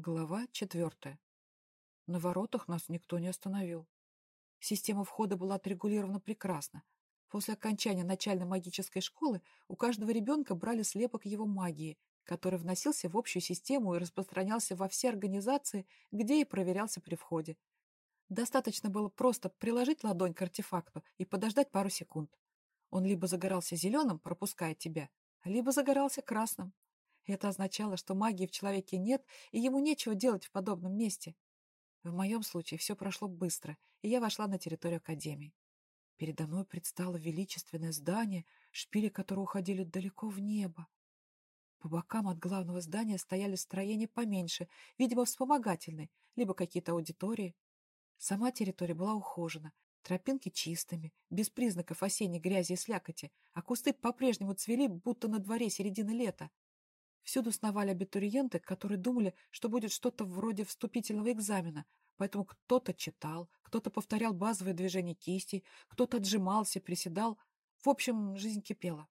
Глава четвертая. На воротах нас никто не остановил. Система входа была отрегулирована прекрасно. После окончания начальной магической школы у каждого ребенка брали слепок его магии, который вносился в общую систему и распространялся во все организации, где и проверялся при входе. Достаточно было просто приложить ладонь к артефакту и подождать пару секунд. Он либо загорался зеленым, пропуская тебя, либо загорался красным, это означало, что магии в человеке нет, и ему нечего делать в подобном месте. В моем случае все прошло быстро, и я вошла на территорию Академии. Передо мной предстало величественное здание, шпили которого уходили далеко в небо. По бокам от главного здания стояли строения поменьше, видимо, вспомогательные, либо какие-то аудитории. Сама территория была ухожена, тропинки чистыми, без признаков осенней грязи и слякоти, а кусты по-прежнему цвели, будто на дворе середины лета. Всюду сновали абитуриенты, которые думали, что будет что-то вроде вступительного экзамена, поэтому кто-то читал, кто-то повторял базовые движения кистей, кто-то отжимался, приседал. В общем, жизнь кипела.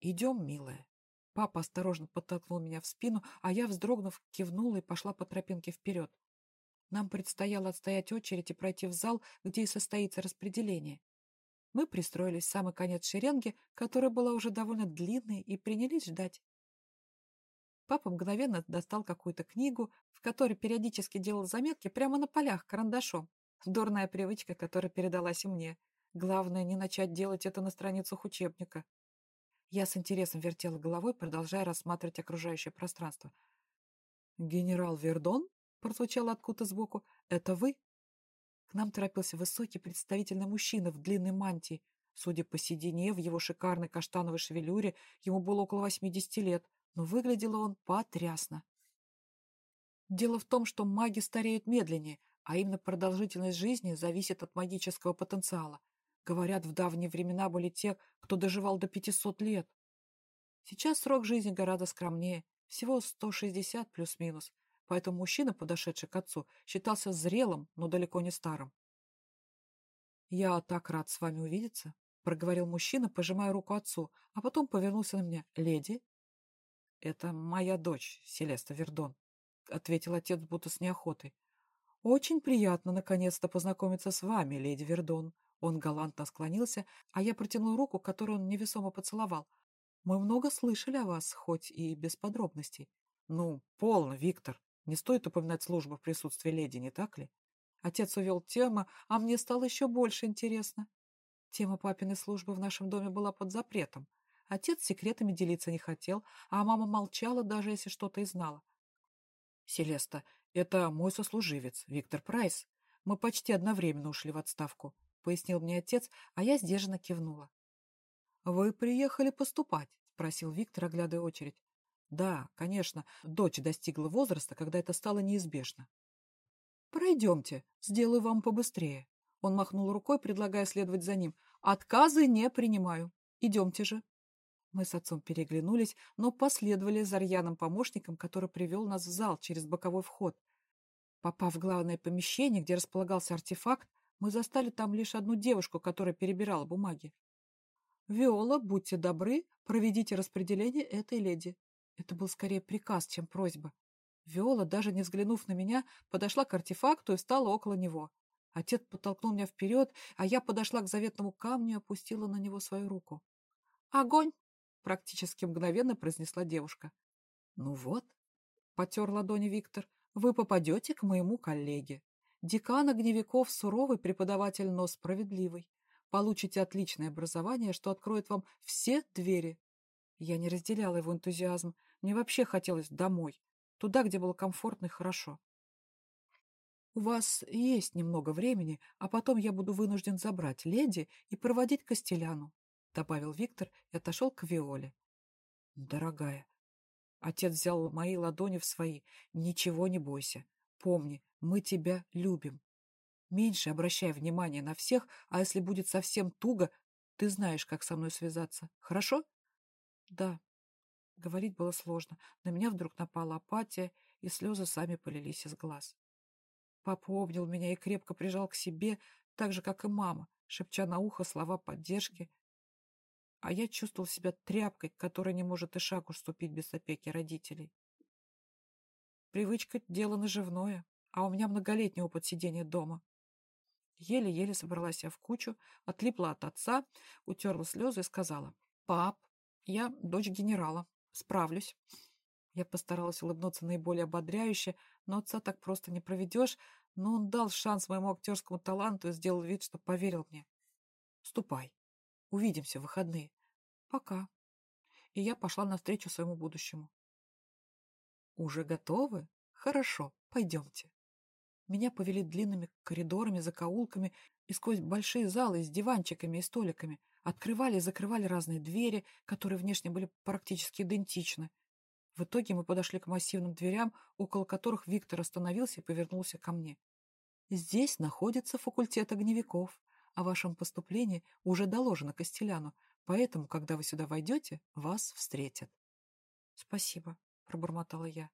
«Идем, милая». Папа осторожно подтолкнул меня в спину, а я, вздрогнув, кивнула и пошла по тропинке вперед. Нам предстояло отстоять очередь и пройти в зал, где и состоится распределение. Мы пристроились в самый конец шеренги, которая была уже довольно длинной, и принялись ждать. Папа мгновенно достал какую-то книгу, в которой периодически делал заметки прямо на полях карандашом. Дурная привычка, которая передалась и мне. Главное, не начать делать это на страницах учебника. Я с интересом вертела головой, продолжая рассматривать окружающее пространство. «Генерал Вердон?» — прозвучало откуда-то сбоку. «Это вы?» К нам торопился высокий представительный мужчина в длинной мантии. Судя по седине, в его шикарной каштановой шевелюре ему было около 80 лет но выглядел он потрясно. Дело в том, что маги стареют медленнее, а именно продолжительность жизни зависит от магического потенциала. Говорят, в давние времена были те, кто доживал до 500 лет. Сейчас срок жизни гораздо скромнее, всего 160 плюс-минус, поэтому мужчина, подошедший к отцу, считался зрелым, но далеко не старым. «Я так рад с вами увидеться», — проговорил мужчина, пожимая руку отцу, а потом повернулся на меня. «Леди, «Это моя дочь, Селеста Вердон», — ответил отец будто с неохотой. «Очень приятно наконец-то познакомиться с вами, леди Вердон». Он галантно склонился, а я протянул руку, которую он невесомо поцеловал. «Мы много слышали о вас, хоть и без подробностей». «Ну, полно, Виктор. Не стоит упоминать службу в присутствии леди, не так ли?» Отец увел тему, а мне стало еще больше интересно. Тема папиной службы в нашем доме была под запретом. Отец секретами делиться не хотел, а мама молчала, даже если что-то и знала. «Селеста, это мой сослуживец, Виктор Прайс. Мы почти одновременно ушли в отставку», — пояснил мне отец, а я сдержанно кивнула. «Вы приехали поступать?» — спросил Виктор, оглядывая очередь. «Да, конечно, дочь достигла возраста, когда это стало неизбежно». «Пройдемте, сделаю вам побыстрее». Он махнул рукой, предлагая следовать за ним. «Отказы не принимаю. Идемте же». Мы с отцом переглянулись, но последовали за рьяным помощником, который привел нас в зал через боковой вход. Попав в главное помещение, где располагался артефакт, мы застали там лишь одну девушку, которая перебирала бумаги. «Виола, будьте добры, проведите распределение этой леди». Это был скорее приказ, чем просьба. Виола, даже не взглянув на меня, подошла к артефакту и встала около него. Отец подтолкнул меня вперед, а я подошла к заветному камню и опустила на него свою руку. «Огонь!» Практически мгновенно произнесла девушка. «Ну вот», — потер ладони Виктор, — «вы попадете к моему коллеге. Декан огневиков суровый преподаватель, но справедливый. Получите отличное образование, что откроет вам все двери». Я не разделяла его энтузиазм. Мне вообще хотелось домой, туда, где было комфортно и хорошо. «У вас есть немного времени, а потом я буду вынужден забрать леди и проводить Костеляну добавил Виктор и отошел к Виоле. Дорогая, отец взял мои ладони в свои. Ничего не бойся. Помни, мы тебя любим. Меньше обращай внимание на всех, а если будет совсем туго, ты знаешь, как со мной связаться. Хорошо? Да. Говорить было сложно. На меня вдруг напала апатия, и слезы сами полились из глаз. Папа обнял меня и крепко прижал к себе, так же, как и мама, шепча на ухо слова поддержки а я чувствовал себя тряпкой, которая не может и шагу ступить без опеки родителей. Привычка — дело наживное, а у меня многолетний опыт сидения дома. Еле-еле собралась я в кучу, отлипла от отца, утерла слезы и сказала, «Пап, я дочь генерала, справлюсь». Я постаралась улыбнуться наиболее ободряюще, но отца так просто не проведешь, но он дал шанс моему актерскому таланту и сделал вид, что поверил мне. «Ступай. Увидимся в выходные. Пока». И я пошла навстречу своему будущему. «Уже готовы? Хорошо, пойдемте». Меня повели длинными коридорами, закоулками и сквозь большие залы с диванчиками и столиками. Открывали и закрывали разные двери, которые внешне были практически идентичны. В итоге мы подошли к массивным дверям, около которых Виктор остановился и повернулся ко мне. «Здесь находится факультет огневиков. О вашем поступлении уже доложено Костеляну, поэтому, когда вы сюда войдете, вас встретят». «Спасибо», — пробормотала я.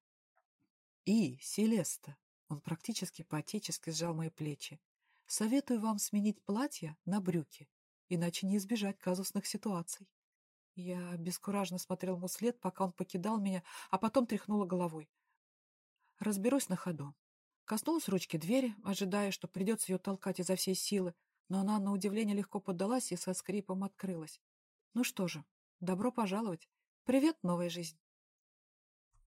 «И, Селеста, он практически по-отечески сжал мои плечи. «Советую вам сменить платье на брюки, иначе не избежать казусных ситуаций». Я бескуражно смотрел ему след, пока он покидал меня, а потом тряхнула головой. Разберусь на ходу. Коснулась ручки двери, ожидая, что придется ее толкать изо всей силы, но она, на удивление, легко поддалась и со скрипом открылась. Ну что же, добро пожаловать. Привет, новая жизнь.